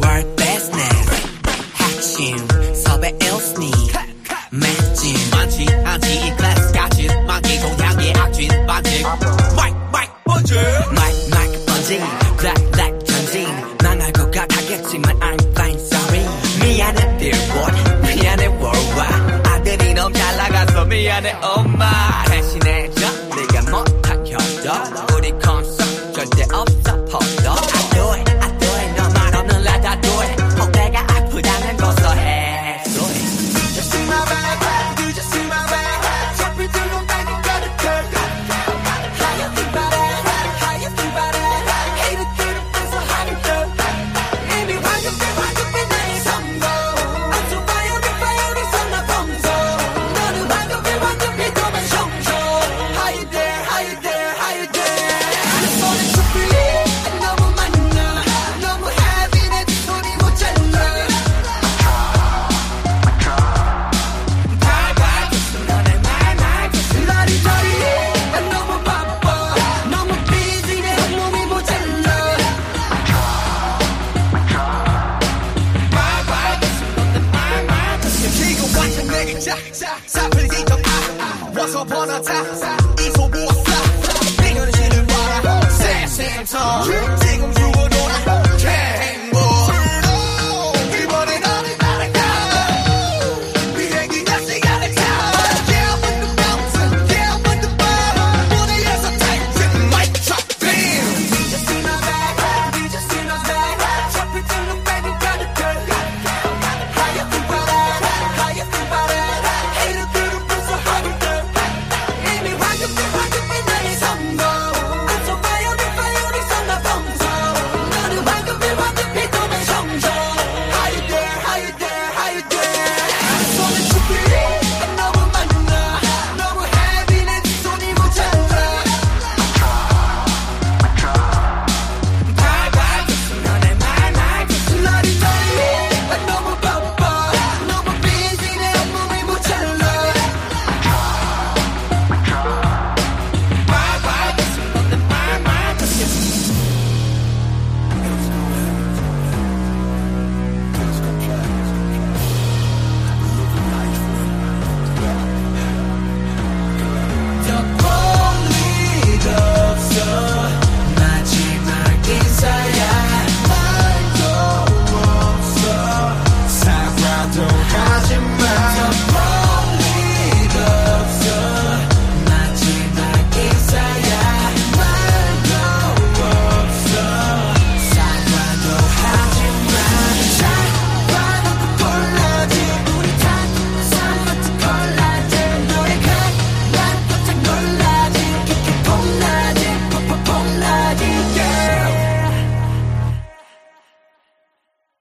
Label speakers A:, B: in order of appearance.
A: go, business. Hatching. So bad else need. Matching. Matching. Auntie in class. Got you. Monkey go down. Mike, Mike, Bunji. Mike, Mike, Bunji. Black, black, Bunji. Nan, I 타겠지만 I'm fine, sorry. 미안해 Billboard, 미안해 Worldwide. 아들이 너무 잘 know. Kalaga, so me and.
B: 下下下辈子就打，我手破了叉，一手。